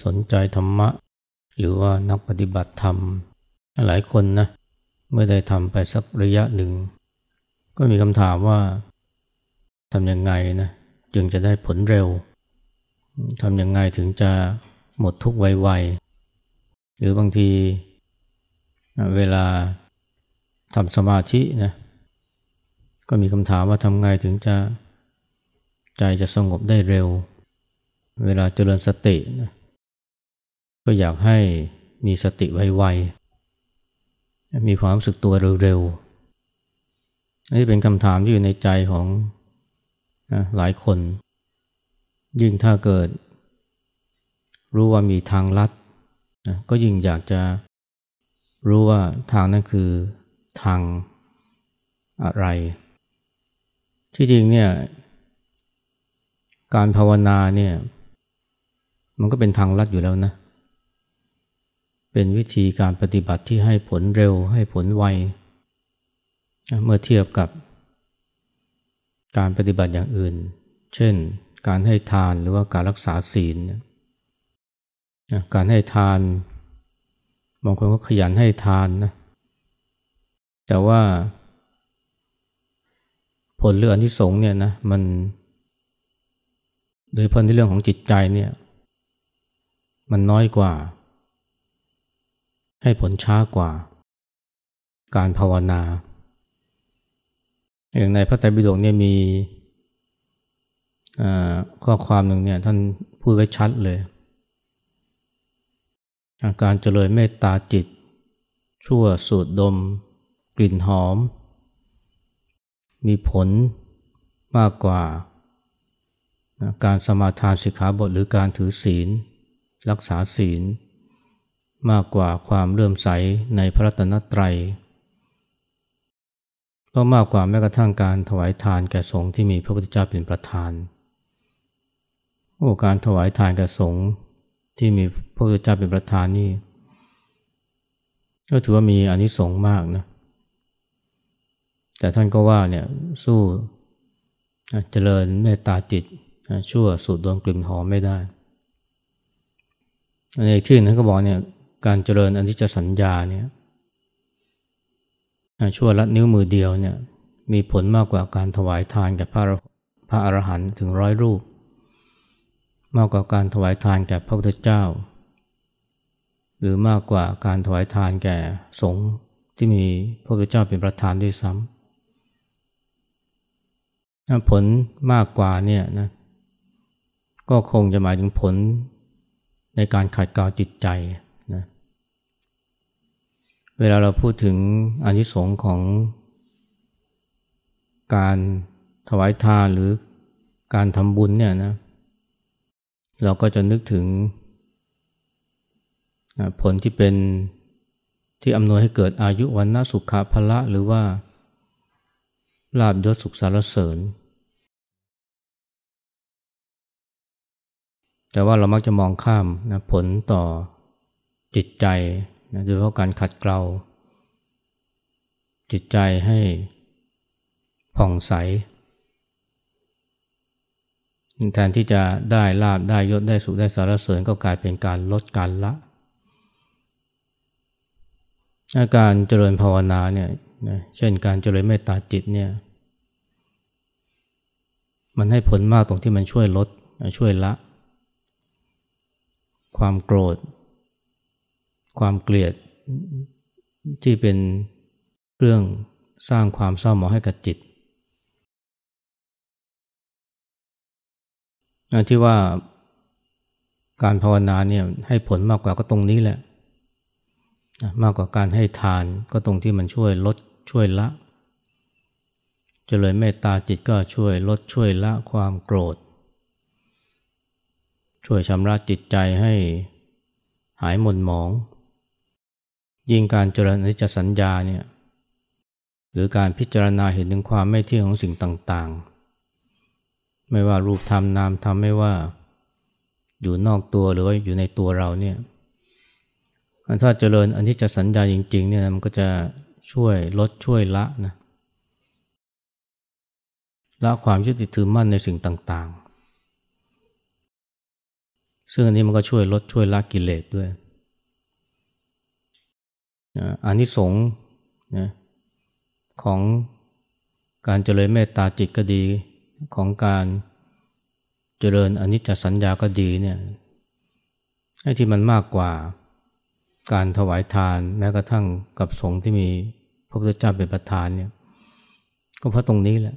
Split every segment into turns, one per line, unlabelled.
่สนใจธรรมะ หรือว่านักปฏิบัติธรรม หลายคนนะเมื่อได้ทำไปสักระยะหนึ่ง ก็มีคำถามว่าทำยังไงนะจึงจะได้ผลเร็วทำยังไงถึงจะหมดทุกไวๆหรือบางทีเวลาทำสมาธินะก็มีคำถามว่าทำไงถึงจะใจจะสงบได้เร็ว เวลาเจริญสตินะ ก็อยากให้มีสติไวๆมีความรู้สึกตัวเร็วๆนี่เป็นคำถามที่อยู่ในใจของนะหลายคน ยิ่งถ้าเกิด รู้ว่ามีทางลัดนะก็ยิ่งอยากจะรู้ว่าทางนั้นคือทางอะไร ที่จริงเนี่ยการภาวนาเนี่ยมันก็เป็นทางลัดอยู่แล้วนะ เป็นวิธีการปฏิบัติที่ให้ผลเร็วให้ผลไว เมื่อเทียบกับการปฏิบัติอย่างอื่น เช่น การให้ทานหรือว่าการรักษาศีล การให้ทาน บางคนก็ขยันให้ทานนะ แต่ว่าผลเรื่องที่สงเนี่ยนะมัน โดยเฉพาะในเรื่องของจิตใจเนี่ย มันน้อยกว่า ให้ผลช้ากว่าการภาวนาอย่างในพระไตรปิฎกเนี่ยมีข้อความหนึ่งเนี่ยท่านพูดไว้ชัดเลย อาการเจริญเมตตาจิต ชั่วสูดดม กลิ่นหอม มีผลมากกว่าการสมาทานสิกขาบทหรือการถือศีล รักษาศีล มากกว่าความเลื่อมใสในพระรัตนตรัยก็มากกว่าแม้กระทั่งการถวายทานแก่สงฆ์ที่มีพระพุทธเจ้าเป็นประธาน โอ้การถวายทานแก่สงฆ์ที่มีพระพุทธเจ้าเป็นประธานนี่ก็ถือว่ามีอนิสงส์มากนะแต่ท่านก็ว่าเนี่ยสู้เจริญเมตตาจิตชั่วสูดดวงกลิ่นหอมไม่ได้ในที่นั้นก็บอกเนี่ย การเจริญอันที่จะสัญญาเนี่ยชั่วละนิ้วมือเดียวเนี่ยมีผลมากกว่าการถวายทานแก่พระพระอรหันต์ถึงร้อยรูป มากกว่าการถวายทานแก่พระพุทธเจ้า หรือมากกว่าการถวายทานแก่สงฆ์ที่มีพระพุทธเจ้าเป็นประธานด้วยซ้ำผลมากกว่าเนี่ยนะก็คงจะหมายถึงผลในการขัดเกลาจิตใจ เวลาเราพูดถึงอนิสงค์ของการถวายทานหรือการทำบุญเนี่ยนะเราก็จะนึกถึงผลที่เป็นที่อำนวยให้เกิดอายุวันนาสุขาภละหรือว่าลาบยศสุขสารเสริญ แต่ว่าเรามักจะมองข้ามนะผลต่อจิตใจ นะโดยเฉพาะการขัดเกลาจิตใจให้ผ่องใส แทนที่จะได้ลาบได้ยศได้สุขได้สารเสริญก็กลายเป็นการลดการละ อาการเจริญภาวนาเนี่ยเช่นการเจริญเมตตาจิตเนี่ยมันให้ผลมากตรงที่มันช่วยลดช่วยละ ความโกรธ ความเกลียดที่เป็นเรื่องสร้างความเศร้าหมองให้กับจิตที่ว่าการภาวนาเนี่ยให้ผลมากกว่าก็ตรงนี้แหละ มากกว่าการให้ทานก็ตรงที่มันช่วยลดช่วยละจเจริญเมตตาจิตก็ช่วยลดช่วยละความโกรธ ช่วยชำระจิตใจให้หายหม่นหมอง ยิ่งการเจริญอนิจจสัญญาเนี่ยหรือการพิจารณาเห็นถึงความไม่เที่ยงของสิ่งต่างๆ ไม่ว่ารูปธรรมนามธรรมไม่ว่าอยู่นอกตัวหรือว่าอยู่ในตัวเราเนี่ยถ้าเจริญอันที่จะสัญญาจริงๆเนี่ยมันก็จะช่วยลดช่วยละนะละความยึดติดถือมั่นในสิ่งต่างๆ ซึ่งอันนี้มันก็ช่วยลดช่วยละกิเลสด้วย อานิสงส์นะของการเจริญเมตตาจิตก็ดีของการเจริญอนิจจสัญญาก็ดีเนี่ยไอ้ที่มันมากกว่าการถวายทานแม้กระทั่งกับสงฆ์ที่มีพระพุทธเจ้าเป็นประธานเนี่ยก็เพราะตรงนี้แหละ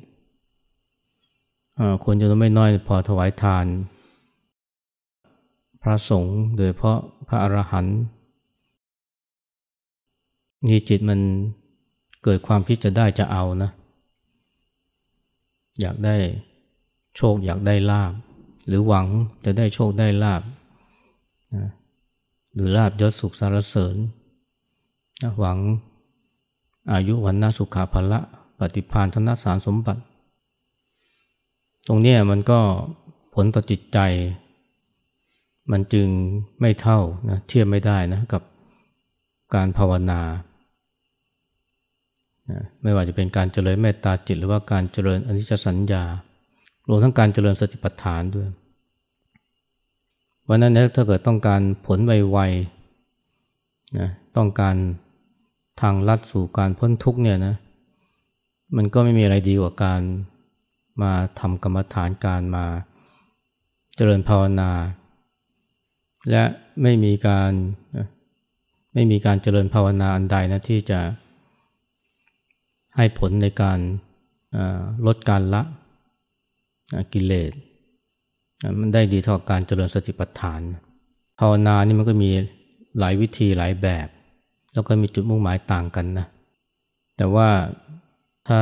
คนจะต้องไม่น้อยพอถวายทาน พระสงฆ์โดยเพราะพระอรหันต์ นี่จิตมันเกิดความคิดจะได้จะเอานะ อยากได้โชคอยากได้ลาบ หรือหวังจะได้โชคได้ลาบนะหรือลาบยศสุขสารเสริญนะหวังอายุวันนาสุขาภละ ปฏิพานธนสารสมบัติ ตรงนี้มันก็ผลต่อจิตใจ มันจึงไม่เท่านะเทียบไม่ได้นะกับการภาวนา ไม่ว่าจะเป็นการเจริญเมตตาจิต หรือว่าการเจริญอนิจจสัญญารวมทั้งการเจริญสติปัฏฐานด้วยวันนั้นเนี่ยถ้าเกิดต้องการผลไวๆนะต้องการทางลัดสู่การพ้นทุกเนี่ยนะมันก็ไม่มีอะไรดีกว่าการมาทำกรรมฐานการมาเจริญภาวนา และไม่มีการไม่มีการเจริญภาวนาอันใดนะที่จะ ให้ผลในการลดการละกิเลสมันได้ดีเท่าการเจริญสติปัฏฐานภาวนานี่มันก็มีหลายวิธีหลายแบบ แล้วก็มีจุดมุ่งหมายต่างกันนะแต่ว่าถ้า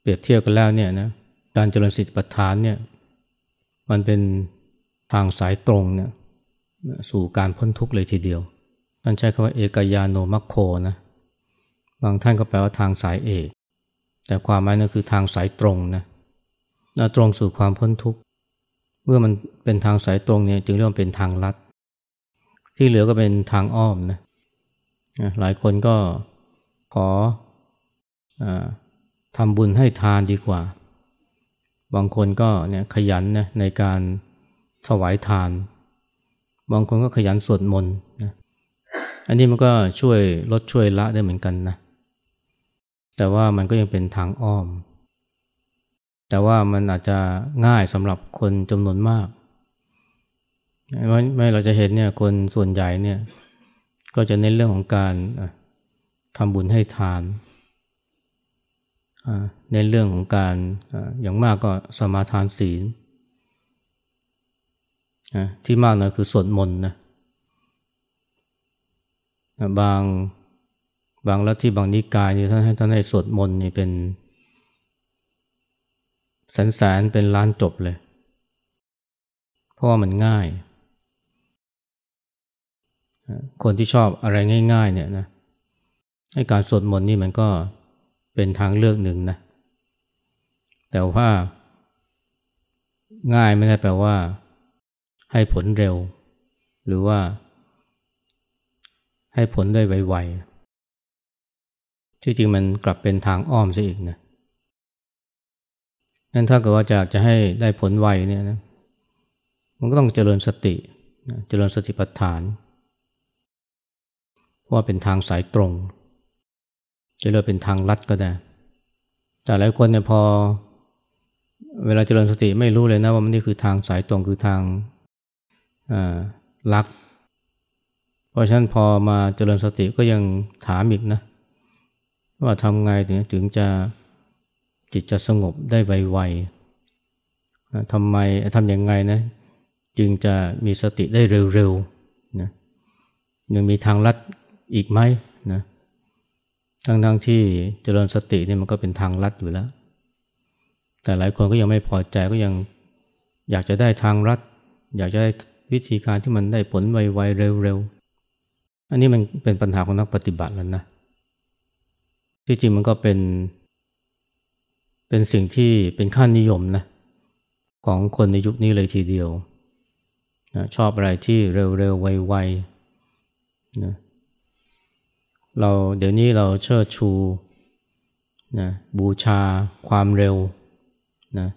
เปรียบเทียบกันแล้วเนี่ยนะการเจริญสติปัฏฐานเนี่ยมันเป็นทางสายตรงเนี่ยสู่การพ้นทุกข์เลยทีเดียวท่านใช้คำว่าเอกยาโนมัคโคนะ บางท่านก็แปลว่าทางสายเอก แต่ความหมายนั่นคือทางสายตรงนะนะตรงสู่ความพ้นทุกข์ เมื่อมันเป็นทางสายตรงเนี่ยจึงเรียกว่าเป็นทางลัด ที่เหลือก็เป็นทางอ้อมนะหลายคนก็ขออทำบุญให้ทานดีกว่า บางคนก็เนี่ยขยันนะในการถวายทาน บางคนก็ขยันสวดมนต์นะอันนี้มันก็ช่วยลดช่วยละได้เหมือนกันนะ แต่ว่ามันก็ยังเป็นทางอ้อม แต่ว่ามันอาจจะง่ายสำหรับคนจำนวนมากไม่เราจะเห็นเนี่ยคนส่วนใหญ่เนี่ย ก็จะเน้นเรื่องของการทำบุญให้ทานเน้นเรื่องของการอย่างมากก็สมาทานศีลที่มากนะคือสวดมนต์นะบาง บางลัทธิบางนิกายนี่ท่านให้ท่านให้สวดมนต์นี่เป็นแสนแสนเป็นล้านจบเลย เพราะว่ามันง่าย คนที่ชอบอะไรง่าย ๆ เนี่ยนะให้การสวดมนต์นี่มันก็เป็นทางเลือกหนึ่งนะ แต่ว่า ง่ายไม่ได้แปลว่า ให้ผลเร็ว หรือว่า ให้ผลได้ไวๆ ที่จริงมันกลับเป็นทางอ้อมซะอีกนะนั้นถ้าเกิดว่าอยากจะให้ได้ผลไวเนี่ยนะมันก็ต้องเจริญสติเจริญสติปัฏฐานว่าเป็นทางสายตรง จะเรียกเป็นทางลัดก็ได้ แต่หลายคนเนี่ยพอ เวลาเจริญสติไม่รู้เลยนะว่ามันนี่คือทางสายตรงคือทางลัก เพราะฉะนั้นพอมาเจริญสติก็ยังถามอีกนะ ว่าทำไงถึงจะจิตจะสงบได้ไวๆทำไมทำยังไงนะจึงจะมีสติได้เร็วๆนะยังมีทางลัดอีกไหมนะทั้งๆทที่เจริญสตินี่มันก็เป็นทางลัดอยู่แล้ว แต่หลายคนก็ยังไม่พอใจก็ยังอยากจะได้ทางลัด อยากจะได้วิธีการที่มันได้ผลไวๆเร็วๆ อันนี้มันเป็นปัญหาของนักปฏิบัติแล้วนะ ที่จริงมันก็เป็น เป็นสิ่งที่เป็นค่านิยมนะของคนในยุคนี้เลยทีเดียวนะชอบอะไรที่เร็วๆ ไวๆนะเราเดี๋ยวนี้เราเชิดชูนะบูชาความเร็วนะ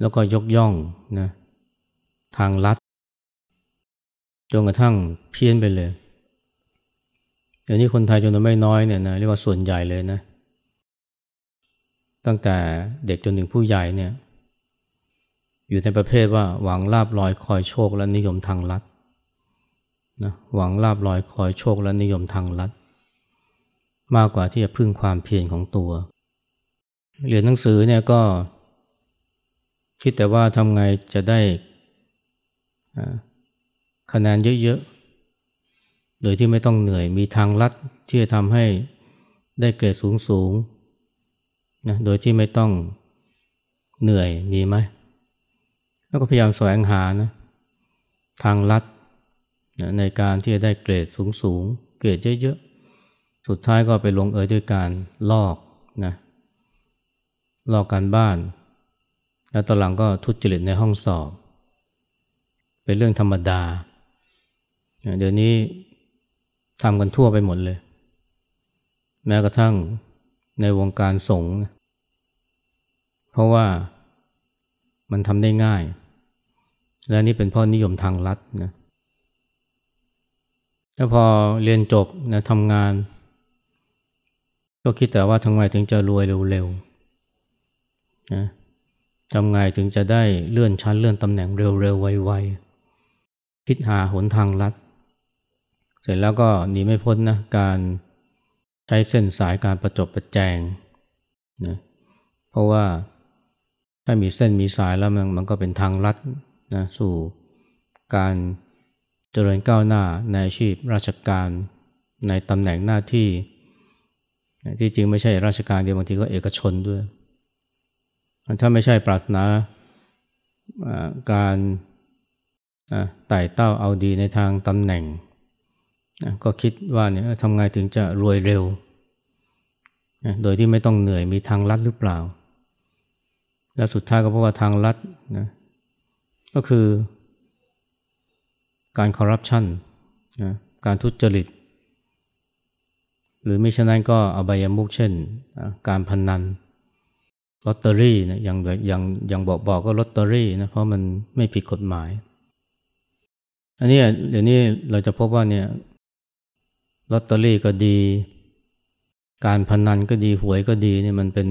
แล้วก็ยกย่องนะทางลัดจนกระทั่งเพี้ยนไปเลย เดี๋ยวนี้คนไทยจำนวนไม่น้อยเนี่ยนะเรียกว่าส่วนใหญ่เลยนะ ตั้งแต่เด็กจนถึงผู้ใหญ่เนี่ย อยู่ในประเภทว่าหวังลาบลอยคอยโชคและนิยมทางลัดนะหวังลาบลอยคอยโชคและนิยมทางลัดมากกว่าที่จะพึ่งความเพียรของตัว เรียนหนังสือเนี่ยก็ คิดแต่ว่าทำไงจะได้คะแนนเยอะ โดยที่ไม่ต้องเหนื่อยมีทางลัดที่จะทำให้ได้เกรดสูงๆนะโดยที่ไม่ต้องเหนื่อยมีไหม แล้วก็พยายามแสวงหานะทางลัดนะในการที่จะได้เกรดสูงๆเกรดเยอะๆ สุดท้ายก็ไปลงเอยด้วยการลอกนะลอกการบ้าน แล้วตอนหลังก็ทุจริตในห้องสอบ เป็นเรื่องธรรมดา เดี๋ยวนี้ ทำกันทั่วไปหมดเลย แม้กระทั่งในวงการสงฆ์เพราะว่ามันทำได้ง่าย และนี่เป็นพ่อนิยมทางลัดนะแล้วพอเรียนจบนะทำงาน ก็คิดแต่ว่าทำไงถึงจะรวยเร็วๆนะทำไงถึงจะได้เลื่อนชั้นเลื่อนตำแหน่งเร็วๆไวๆคิดหาหนทางลัด เสร็จแล้วก็หนีไม่พ้นนะการใช้เส้นสายการประจบประแจงนะเพราะว่าถ้ามีเส้นมีสายแล้วมันมันก็เป็นทางลัดนะสู่การเจริญก้าวหน้าในอาชีพราชการในตำแหน่งหน้าที่ ที่จริงไม่ใช่ราชการเดียวบางทีก็เอกชนด้วย ถ้าไม่ใช่ปรารถนาการไต่เต้าเอาดีในทางตำแหน่ง นะก็คิดว่าเนี่ยทำไงถึงจะรวยเร็วนะโดยที่ไม่ต้องเหนื่อยมีทางลัดหรือเปล่า แล้วสุดท้ายก็เพราะว่าทางลัดนะก็คือการคอร์รัปชันนะการทุจริต หรือไม่เช่นนั้นก็อบายมุกเช่นการพนนันลอตเตอรี่นะอย่างอย่างอย่างบอกบอกก็ลอตเตอรี่นะเพราะมันไม่ผิดกฎหมาย อันนี้เดี๋ยวนี้เราจะพบว่าเนี่ย ลอตเตอรี่ก็ดี การพนันก็ดีหวยก็ดีเนี่ยมันเป็น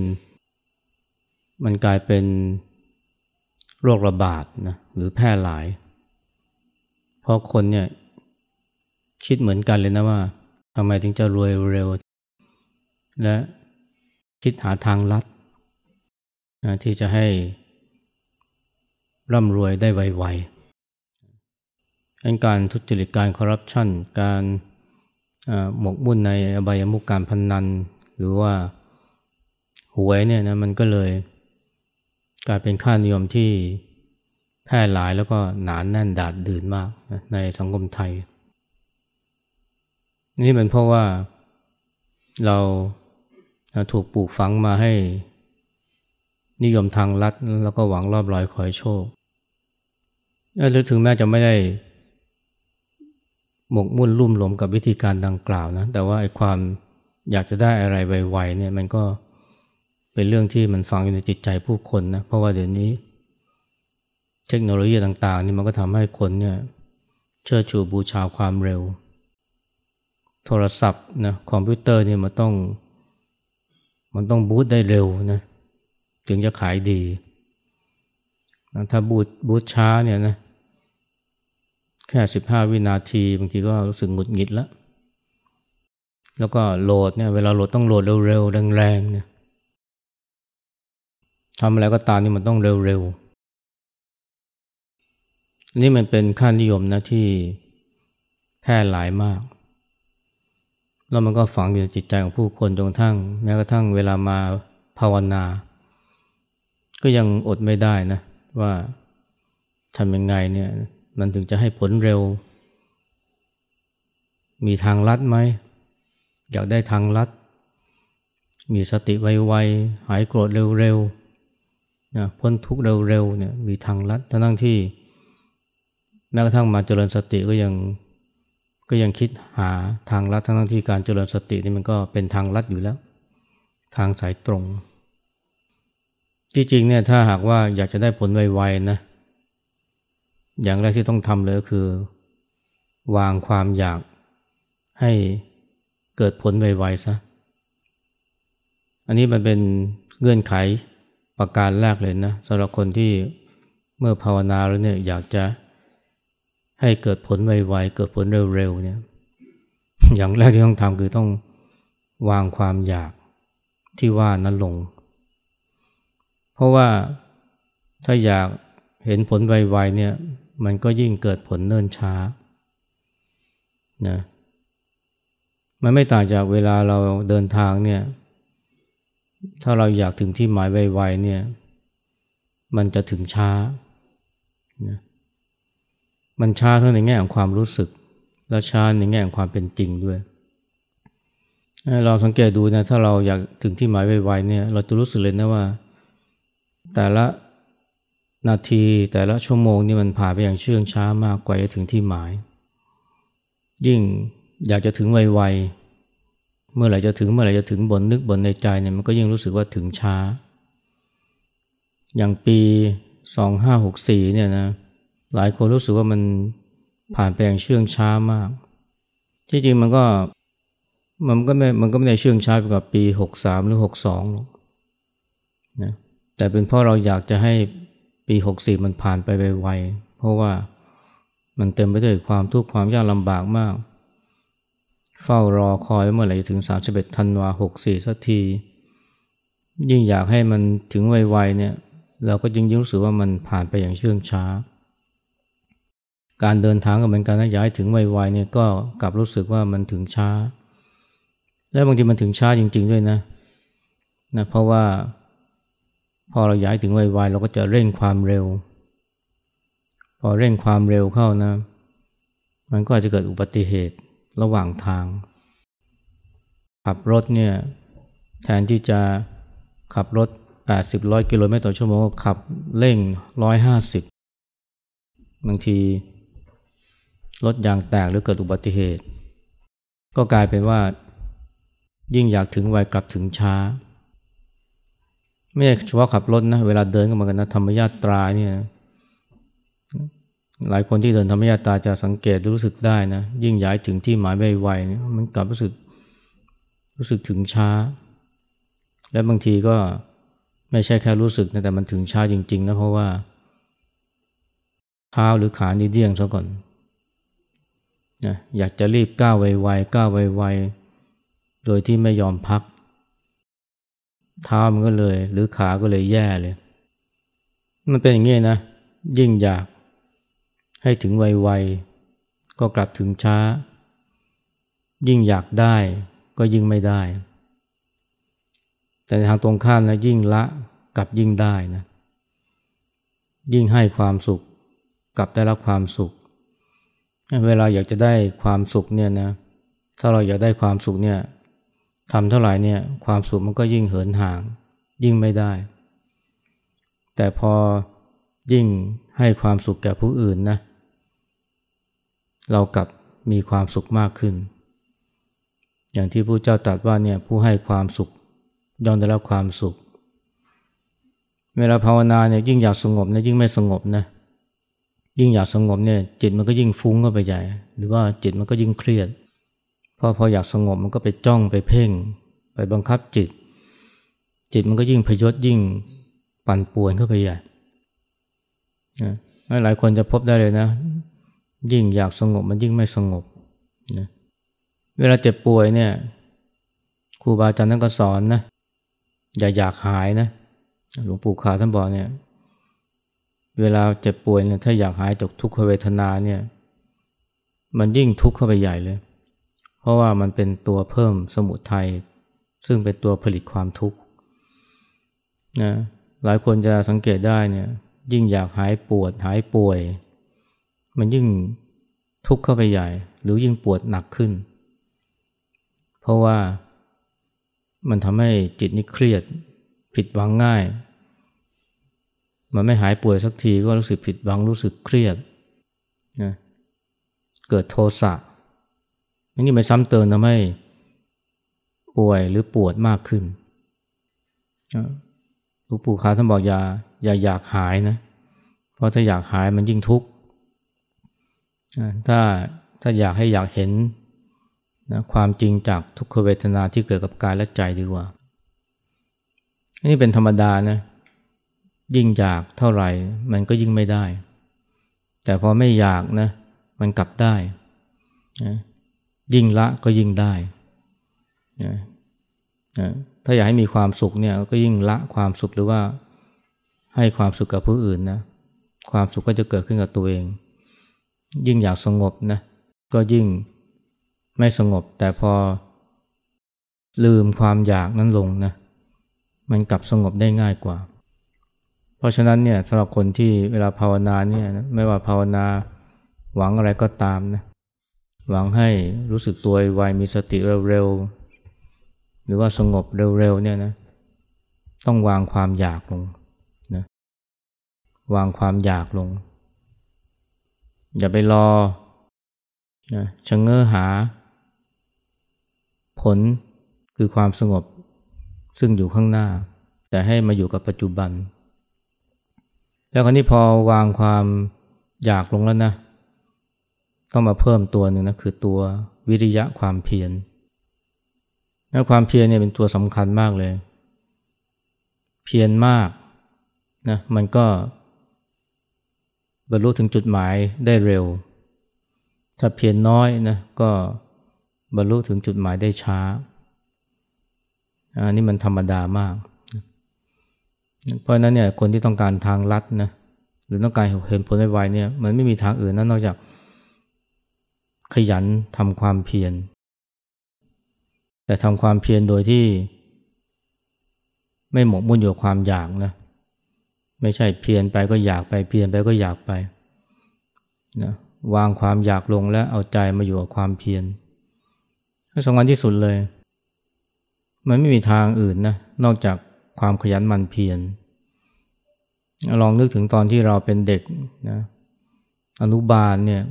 มันกลายเป็นโรคระบาดนะหรือแพร่หลาย เพราะคนเนี่ยคิดเหมือนกันเลยนะว่าทำไมถึงจะรวยเร็ว และคิดหาทางลัดนะที่จะให้ร่ำรวยได้ไวๆการทุจริตการคอร์รัปชันการ หมกมุ่นในอบายมุกการพนนัน หรือว่าหวยเนี่ยนะมันก็เลย กลายเป็นค่านิยมที่แพร่หลายแล้วก็หนานแน่นดาดดื่นมากในสังคมไทย นี่เป็นเพราะว่าเราถูกปลูกฝังมาให้ นิยมทางลัดแล้วก็หวังรอบรอยคอยโชคแล้วถึงแม้จะไม่ได้ หมกมุ่นลุ่มหลงกับวิธีการดังกล่าวนะแต่ว่าไอ้ความอยากจะได้อะไรไวๆเนี่ยมันก็เป็นเรื่องที่มันฝังอยู่ในจิตใจผู้คนนะเพราะว่าเดี๋ยวนี้ เทคโนโลยีต่างๆนี่มันก็ทำให้คนเนี่ยเชื่อชูบูชาความเร็ว โทรศัพท์นะคอมพิวเตอร์เนี่ยมันต้อง มันต้องบูตได้เร็วนะถึงจะขายดี ถ้าบูตบูตช้าเนี่ยนะ แค่สิบห้าวินาทีบางทีก็รู้สึกหงุดหงิดแล้ว แล้วก็โหลดเนี่ยเวลาโหลดต้องโหลดเร็วๆ แรงๆเนี่ยทำอะไรก็ตามนี่มันต้องเร็วๆ นี่มันเป็นค่านิยมนะที่แพร่หลายมาก แล้วมันก็ฝังอยู่ในจิตใจของผู้คนจนกระทั่ง แม้กระทั่งเวลามาภาวนา ก็ยังอดไม่ได้นะว่าทำยังไงเนี่ย มันถึงจะให้ผลเร็ว มีทางลัดไหม อยากได้ทางลัด มีสติไวๆ หายโกรธเร็วๆนะพ้นทุกข์เร็วๆเนี่ยมีทางลัดทั้งที่ แม้กระทั่งมาเจริญสติก็ยังก็ยังคิดหาทางลัดทั้งที่การเจริญสตินี่มันก็เป็นทางลัดอยู่แล้ว ทางสายตรงจริงๆเนี่ยถ้าหากว่าอยากจะได้ผลไวๆนะ อย่างแรกที่ต้องทำเลยคือ วางความอยากให้เกิดผลไวๆซะ อันนี้มันเป็นเงื่อนไขประการแรกเลยนะสำหรับคนที่เมื่อภาวนาแล้วเนี่ยอยากจะให้เกิดผลไวๆเกิดผลเร็วๆเนี่ย อย่างแรกที่ต้องทำคือต้องวางความอยากที่ว่านั้นลง เพราะว่าถ้าอยากเห็นผลไวๆเนี่ย มันก็ยิ่งเกิดผลเนิ่นช้านะมันไม่ต่างจากเวลาเราเดินทางเนี่ยถ้าเราอยากถึงที่หมายไวๆเนี่ยมันจะถึงช้านะมันช้าทั้งในแง่ของความรู้สึก และช้าในแง่ของความเป็นจริงด้วย เราสังเกตดูนะถ้าเราอยากถึงที่หมายไวๆเนี่ยเราจะรู้สึกเลยนะว่า แต่ละ นาทีแต่ละชั่วโมงนี่มันผ่านไปอย่างเชื่องช้ามากกว่าจะถึงที่หมาย ยิ่งอยากจะถึงไวๆเมื่อไหร่จะถึงเมื่อไหร่จะถึงบนนึกบนในใจเนี่ยมันก็ยิ่งรู้สึกว่าถึงช้า อย่างปี 2564เนี่ยนะหลายคนรู้สึกว่ามันผ่านไปอย่างเชื่องช้ามาก ที่จริงมันก็มันก็ไม่ มันก็ไม่ได้เชื่องช้าไปกว่าปี 63 หรือ 62หรอกนะแต่เป็นเพราะเราอยากจะให้ ปี 64 มันผ่านไปไวๆเพราะว่ามันเต็มไปด้วยความทุกข์ความยากลำบากมาก เฝ้ารอคอยเมื่อไหร่จะถึง 31 ธันวา 64 สักที ยิ่งอยากให้มันถึงไวๆเนี่ย เราก็ยิ่งรู้สึกว่ามันผ่านไปอย่างเชื่องช้า การเดินทางก็เหมือนกันนะอยากให้ถึงไวๆเนี่ยก็กลับรู้สึกว่ามันถึงช้า และบางทีมันถึงช้าจริง ๆ ด้วยนะนะเพราะว่า พอเราย้ายถึงไวๆเราก็จะเร่งความเร็ว พอเร่งความเร็วเข้านะ มันก็อาจจะเกิดอุบัติเหตุระหว่างทาง ขับรถเนี่ยแทนที่จะขับรถ 80 100 กิโลเมตรต่อชั่วโมงขับเร่ง 150 บางทีรถยางแตกหรือเกิดอุบัติเหตุ ก็กลายเป็นว่า ยิ่งอยากถึงไวกลับถึงช้า ไม่ใช่เฉพาะขับรถนะ เวลาเดินก็เหมือนกันนะธรรมญาตราเนี่ย หลายคนที่เดินธรรมญาตราจะสังเกตรู้สึกได้นะ ยิ่งย้ายถึงที่หมายไวๆมันกลับรู้สึกรู้สึกถึงช้า และบางทีก็ไม่ใช่แค่รู้สึกนะแต่มันถึงช้าจริง ๆ นะเพราะว่าเท้าหรือขานี่เดี้ยงซะก่อนนะอยากจะรีบก้าวไวๆก้าวไวๆโดยที่ไม่ยอมพัก เท้ามันก็เลย หรือขาก็เลยแย่เลย มันเป็นอย่างนี้นะ ยิ่งอยากให้ถึงไวๆก็กลับถึงช้า ยิ่งอยากได้ก็ยิ่งไม่ได้ แต่ทางตรงข้ามนะยิ่งละกับยิ่งได้นะยิ่งให้ความสุขกับได้รับความสุข เวลาอยากจะได้ความสุขเนี่ยนะถ้าเราอยากได้ความสุขเนี่ย ทำเท่าไหร่เนี่ยความสุขมันก็ยิ่งเหินห่าง ยิ่งไม่ได้ แต่พอยิ่งให้ความสุขแก่ผู้อื่นนะ เรากลับมีความสุขมากขึ้น อย่างที่ผู้เจ้าตรัสว่าเนี่ยผู้ให้ความสุขย่อมได้รับความสุข เวลาภาวนาเนี่ยยิ่งอยากสงบนะยิ่งไม่สงบนะ ยิ่งอยากสงบเนี่ยจิตมันก็ยิ่งฟุ้งเข้าไปใหญ่ หรือว่าจิตมันก็ยิ่งเครียด พอพออยากสงบมันก็ไปจ้องไปเพ่ง ไปบังคับจิต จิตมันก็ยิ่งพยศยิ่งปั่นป่วนเข้าไปใหญ่นะหลายคนจะพบได้เลยนะ ยิ่งอยากสงบมันยิ่งไม่สงบนะเวลาเจ็บป่วยเนี่ยครูบาอาจารย์ท่านก็สอนนะอย่าอยากหายนะหลวงปู่ขาท่านบอกเนี่ย เวลาเจ็บป่วยเนี่ยถ้าอยากหายจากทุกขเวทนาเนี่ย มันยิ่งทุกข์เข้าไปใหญ่เลย เพราะว่ามันเป็นตัวเพิ่มสมุทัยซึ่งเป็นตัวผลิตความทุกข์นะหลายคนจะสังเกตได้เนี่ยยิ่งอยากหายปวดหายป่วย มันยิ่งทุกข์เข้าไปใหญ่ หรือยิ่งปวดหนักขึ้น เพราะว่ามันทำให้จิตนี่เครียดผิดหวังง่าย มันไม่หายป่วยสักทีก็รู้สึกผิดหวังรู้สึกเครียดนะเกิดโทสะ นี่มันซ้ำเติมทำให้ป่วยหรือปวดมากขึ้นหลวงปู่คาท่านบอกอย่าอย่าอยากหายนะ เพราะถ้าอยากหายมันยิ่งทุกข์ถ้าถ้าอยากให้อยากเห็นนะความจริงจากทุกขเวทนาที่เกิดกับกายและใจดีกว่านี่เป็นธรรมดานะ ยิ่งอยากเท่าไหร่ มันก็ยิ่งไม่ได้ แต่พอไม่อยากนะ มันกลับได้นะ ยิ่งละก็ยิ่งได้นะนะถ้าอยากให้มีความสุขเนี่ยก็ยิ่งละความสุขหรือว่าให้ความสุขกับผู้อื่นนะความสุขก็จะเกิดขึ้นกับตัวเอง ยิ่งอยากสงบนะก็ยิ่งไม่สงบ แต่พอลืมความอยากนั้นลงนะมันกลับสงบได้ง่ายกว่า เพราะฉะนั้นเนี่ยสำหรับคนที่เวลาภาวนาเนี่ยนะไม่ว่าภาวนาหวังอะไรก็ตามนะ หวังให้รู้สึกตัวไวมีสติเร็วๆ หรือว่าสงบเร็วๆเนี่ยนะต้องวางความอยากลงนะวางความอยากลง อย่าไปรอนะชะเง้อหา ผลคือความสงบซึ่งอยู่ข้างหน้า แต่ให้มาอยู่กับปัจจุบัน แล้วคราวนี้พอวางความอยากลงแล้วนะ ต้องมาเพิ่มตัวหนึ่งนะคือตัววิริยะความเพียรแล้วความเพียรเนี่ยเป็นตัวสำคัญมากเลย เพียรมากนะมันก็บรรลุถึงจุดหมายได้เร็ว ถ้าเพียรนน้อยนะก็บรรลุถึงจุดหมายได้ช้า อันนี้มันธรรมดามาก เพราะนั้นเนี่ยคนที่ต้องการทางลัดนะหรือต้องการเห็นผลไวๆเนี่ยมันไม่มีทางอื่นนอกจาก ขยันทำความเพียร แต่ทำความเพียรโดยที่ ไม่หมกมุ่นอยู่ความอยากนะ ไม่ใช่เพียรไปก็อยากไปเพียรไปก็อยากไปนะวางความอยากลงแล้วเอาใจมาอยู่กับความเพียรสำคัญที่สุดเลย มันไม่มีทางอื่นนะนอกจากความขยันมันเพียรลองนึกถึงตอนที่เราเป็นเด็กนะอนุบาลเนี่ย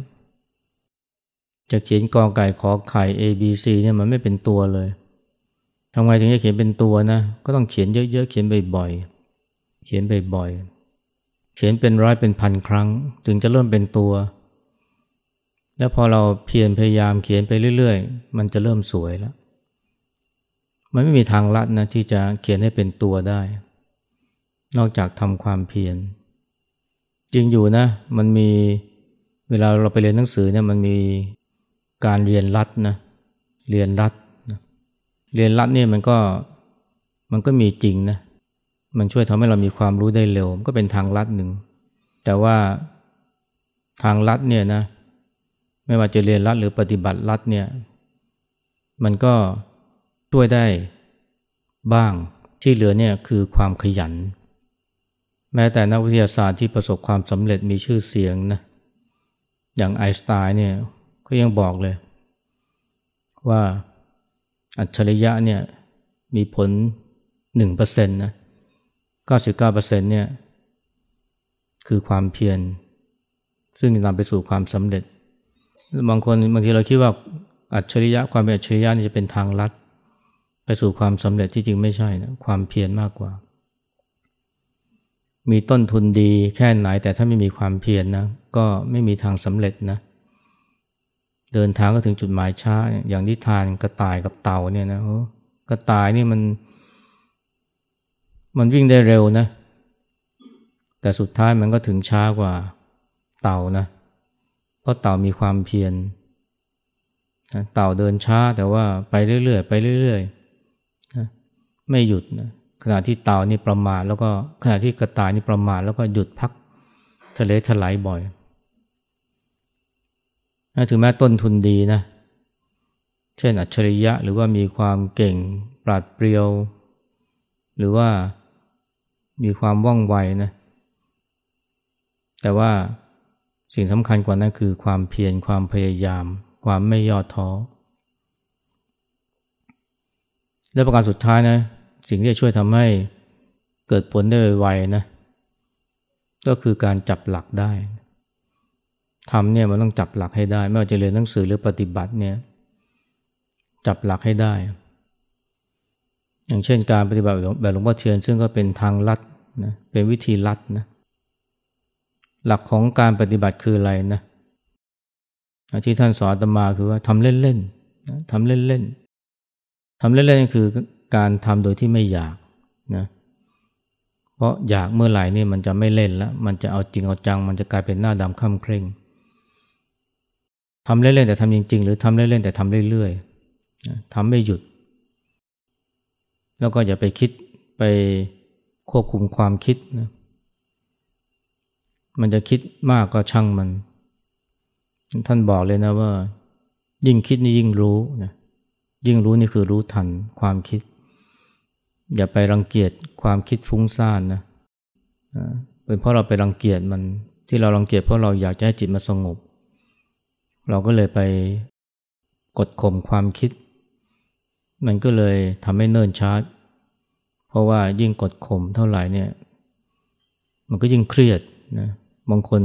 จะเขียนกอไก่ขอไข่ A B C เนี่ยมันไม่เป็นตัวเลยทำไงถึงจะเขียนเป็นตัวนะ ก็ต้องเขียนเยอะๆ เขียนบ่อยๆ เขียนบ่อยๆ เขียนเป็นร้อยเป็นพันครั้ง ถึงจะเริ่มเป็นตัว แล้วพอเราเพียรพยายามเขียนไปเรื่อยๆ มันจะเริ่มสวยแล้ว มันไม่มีทางลัดนะที่จะเขียนให้เป็นตัวได้ นอกจากทำความเพียร จริงอยู่นะ มันมีเวลาเราไปเรียนหนังสือเนี่ยมันมี การเรียนรัดนะเรียนรัดนะเรียนรัดนี่ยมันก็มันก็มีจริงนะมันช่วยทำให้เรามีความรู้ได้เร็ว มันก็เป็นทางลัดหนึ่ง แต่ว่าทางลัดเนี่ยนะไม่ว่าจะเรียนรัดหรือปฏิบัติรัดเนี่ยมันก็ช่วยได้บ้างที่เหลือเนี่ยคือความขยัน แม้แต่นักวิทยาศาสตร์ที่ประสบความสำเร็จมีชื่อเสียงนะอย่างไอน์สไตน์เนี่ย ก็ยังบอกเลย ว่าอัจฉริยะเนี่ยมีผลหนึ่งเปอร์เซ็นต์นะเก้าสิบเก้าเปอร์เซ็นต์เนี่ยคือความเพียรซึ่งนำไปสู่ความสำเร็จ บางคนบางทีเราคิดว่าอัจฉริยะความเป็นอัจฉริยะนี่จะเป็นทางลัด ไปสู่ความสำเร็จที่จริงไม่ใช่นะความเพียรมากกว่า มีต้นทุนดีแค่ไหนแต่ถ้าไม่มีความเพียรนนะก็ไม่มีทางสำเร็จนะเเดินทางก็ถึงจุดหมายช้า อย่างที่ทานกระต่ายกับเต่าเนี่ยนะกระต่ายนี่มัน มันวิ่งได้เร็วนะ แต่สุดท้ายมันก็ถึงช้ากว่าเต่านะ เพราะเต่ามีความเพียรเต่าเดินช้าแต่ว่าไปเรื่อยๆไปเรื่อยๆไม่หยุดนะขณะที่เต่านี่ประมาทแล้วก็ขณะที่กระต่ายนี่ประมาทแล้วก็หยุดพักทะเลถลายบ่อย ถึงแม้ต้นทุนดีนะ เช่นอัจฉริยะหรือว่ามีความเก่งปราดเปรียว หรือว่ามีความว่องไวนะ แต่ว่าสิ่งสำคัญกว่านั้นคือความเพียรความพยายาม ความไม่ย่อท้อ และประการสุดท้ายนะ สิ่งที่จะช่วยทำให้เกิดผลได้ไวๆนะ ก็คือการจับหลักได้ ทำเนี่ยมันต้องจับหลักให้ได้ ไม่ว่าจะเรียนหนังสือหรือปฏิบัติเนี่ยจับหลักให้ได้ อย่างเช่นการปฏิบัติแบบหลวงพ่อเทียน ซึ่งก็เป็นทางลัดนะเป็นวิธีลัดนะหลักของการปฏิบัติคืออะไรนะที่ท่านสอนตมาคือว่าทำเล่นๆทำเล่นๆทำเล่นๆคือการทำโดยที่ไม่อยากนะเพราะอยากเมื่อไหร่นี่มันจะไม่เล่นแล้ว มันจะเอาจริงเอาจัง มันจะกลายเป็นหน้าดำข้ามเคร่ง ทำเล่นๆแต่ทำจริง ๆ หรือทำเล่นๆแต่ทำเรื่อยๆทำไม่หยุด แล้วก็อย่าไปคิดไปควบคุมความคิดนะมันจะคิดมากก็ช่างมัน ท่านบอกเลยนะว่า ยิ่งคิดนี่ยิ่งรู้นะยิ่งรู้นี่คือรู้ทันความคิด อย่าไปรังเกียจความคิดฟุ้งซ่านนะเป็นเพราะเราไปรังเกียจมันที่เรารังเกียจเพราะเราอยากจะให้จิตมาสงบ เราก็เลยไปกดข่มความคิด มันก็เลยทำให้เนิ่นช้าเพราะว่ายิ่งกดข่มเท่าไหร่เนี่ย มันก็ยิ่งเครียดนะบางคน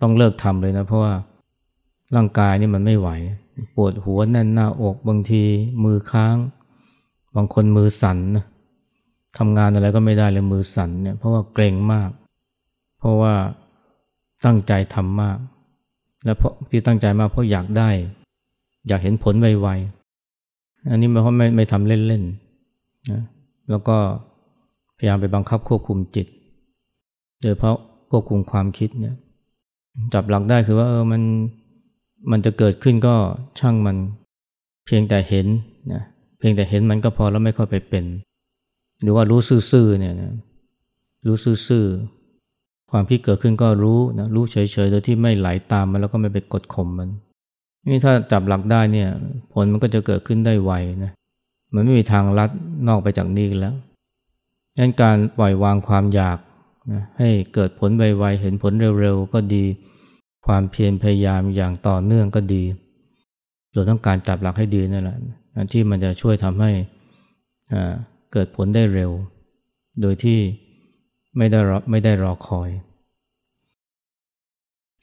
ต้องเลิกทำเลยนะ เพราะว่าร่างกายนี่มันไม่ไหว ปวดหัวแน่นหน้าอกบางทีมือค้าง บางคนมือสั่นนะทำงานอะไรก็ไม่ได้เลยมือสั่นเนี่ยเพราะว่าเกรงมาก เพราะว่าตั้งใจทำมาก และเพราะที่ตั้งใจมากเพราะอยากได้ อยากเห็นผลไวๆ อันนี้เพราะไม่ไม่ทำเล่นๆนะแล้วก็พยายามไปบังคับควบคุมจิต โดยเพราะควบคุมความคิดเนี่ยจับหลักได้คือว่าเออมันมันจะเกิดขึ้นก็ช่างมันเพียงแต่เห็นนะเพียงแต่เห็นมันก็พอแล้วไม่ค่อยไปเป็น หรือว่ารู้ซื่อๆเนี่ยนะรู้ซื่อๆ ความคิดเกิดขึ้นก็รู้นะรู้เฉยๆโดยที่ไม่ไหลาตามมันแล้วก็ไม่ไปกดข่มมัน นี่ถ้าจับหลักได้เนี่ย ผลมันก็จะเกิดขึ้นได้ไวนะมันไม่มีทางลัดนอกไปจากนี้แล้วดังนั้นการปล่อยวางความอยากนะให้เกิดผลไวๆเห็นผลเร็วๆก็ดี ความเพียรพยายามอย่างต่อเนื่องก็ดีเราต้องการจับหลักให้ดีนั่นแหละที่มันจะช่วยทำให้เกิดผลได้เร็ว โดยที่ ไม่ได้รอไม่ได้รอคอย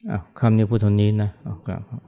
อคำนี้พูดเท่านี้นะ